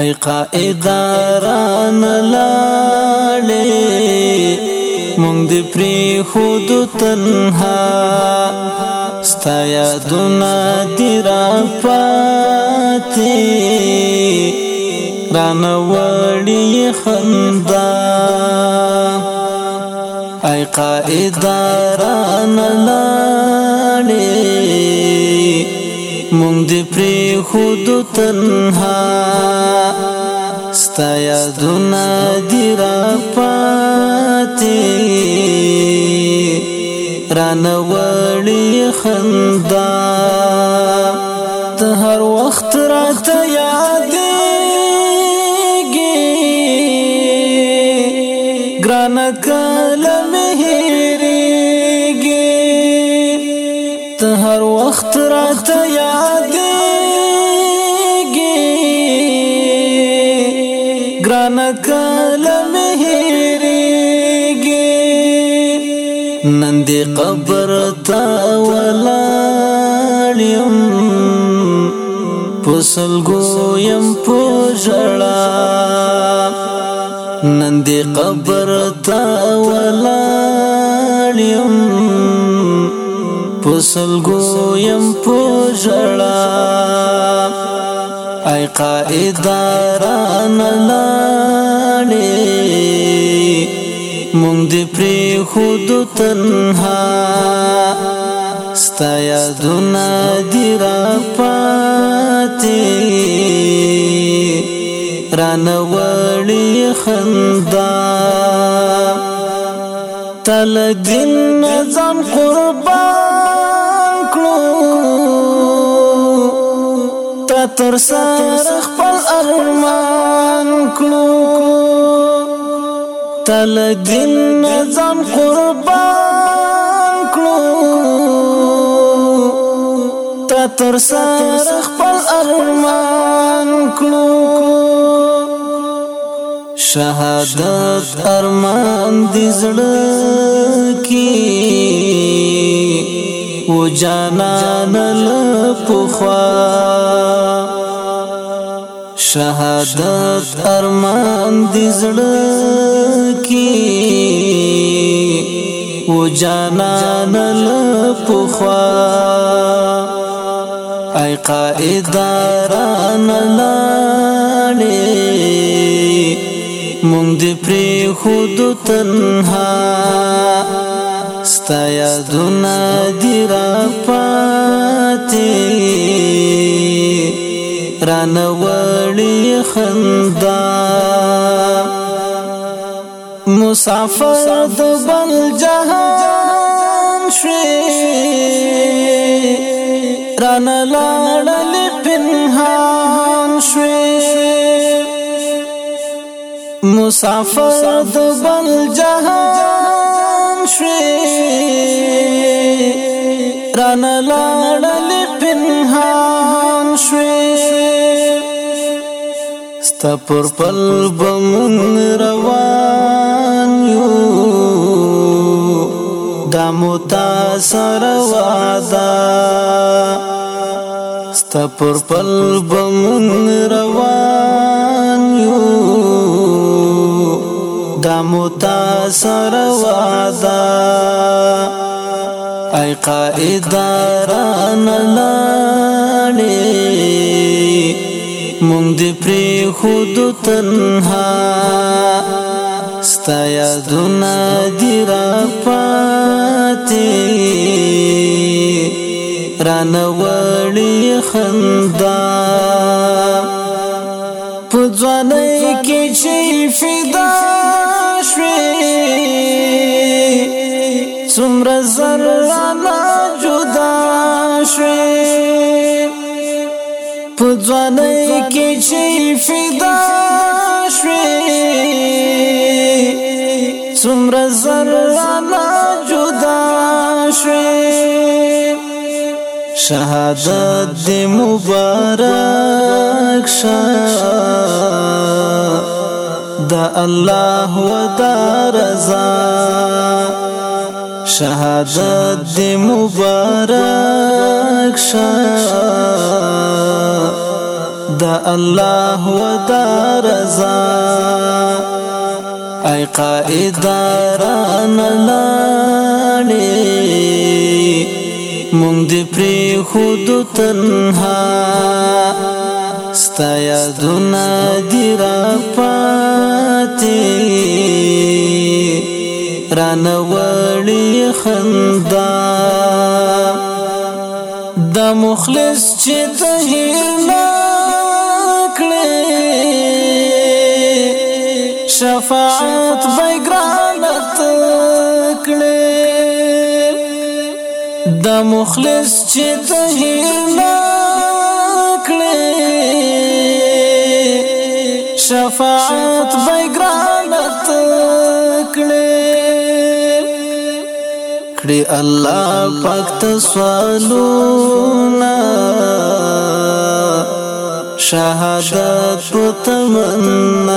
ای قائداران لاړې مونږ دې پری خود تنها ستایا دنا دی را پاتې ران وړي خندا ای قائداران لاړې مونږ دې پری خود تنها ستا یادونه دی را پاتې ران وړي خندا ته هر وخت راته یادېږي ګرانه کلم هیریږي نن قبر تا ولاړم پسل ګویم پوجړا نن دې قبر تا ولاړم پسل ګویم پوجړا ای قائداران الله مونږ دې پری خود تنها ستایا دنا دی را پاتې ران وړي خندا تل دین نظام قربان کړو تا تر سره خپل ارمان کړو تل دین نظام قربان کړو تا تر سره خپل ارمان کړو شهادت ارمان دې زړه کې و جانا نه پخوا شهادت ارمان دې زړه کې و جانا نل پخوا اي قائداران لاړې مونږ دې پر خود تنها ستا یادونه دې را پاتې ران وړي خندا مسافر د بل جهان شوي ران لاړل پنهان شوي مسافر د بل جهان شوي ران لاړل پنهان شوي ستا پر پل بمن روان یو دا متاثر وادا ستا پر پل بمن روان یو دا متاثر وادا ای قائداران لاړې مونږ دې پری خود تنها ستا یادونه دی را پاتې ران وړي خندا په ځوانۍ کې چې فدا شوې څومره زړه ځواني کې چې فدا شوي څومره زرانا جدا شوي شهادت دې مبارک شه د الله و د رضا شهادت دې مبارک شه د الله و دا رضا ای قائدار نلاړي مونږ دې پری خود تنها ستایا دنا دی را پاتې ران وړي خندا د مخلص چې ته نه شفاعت بیگرانت کړي د مخلص چې ته نه کړي شفاعت بیگرانت کړي کړي الله پاک ته سوالونه شهادت پتمنا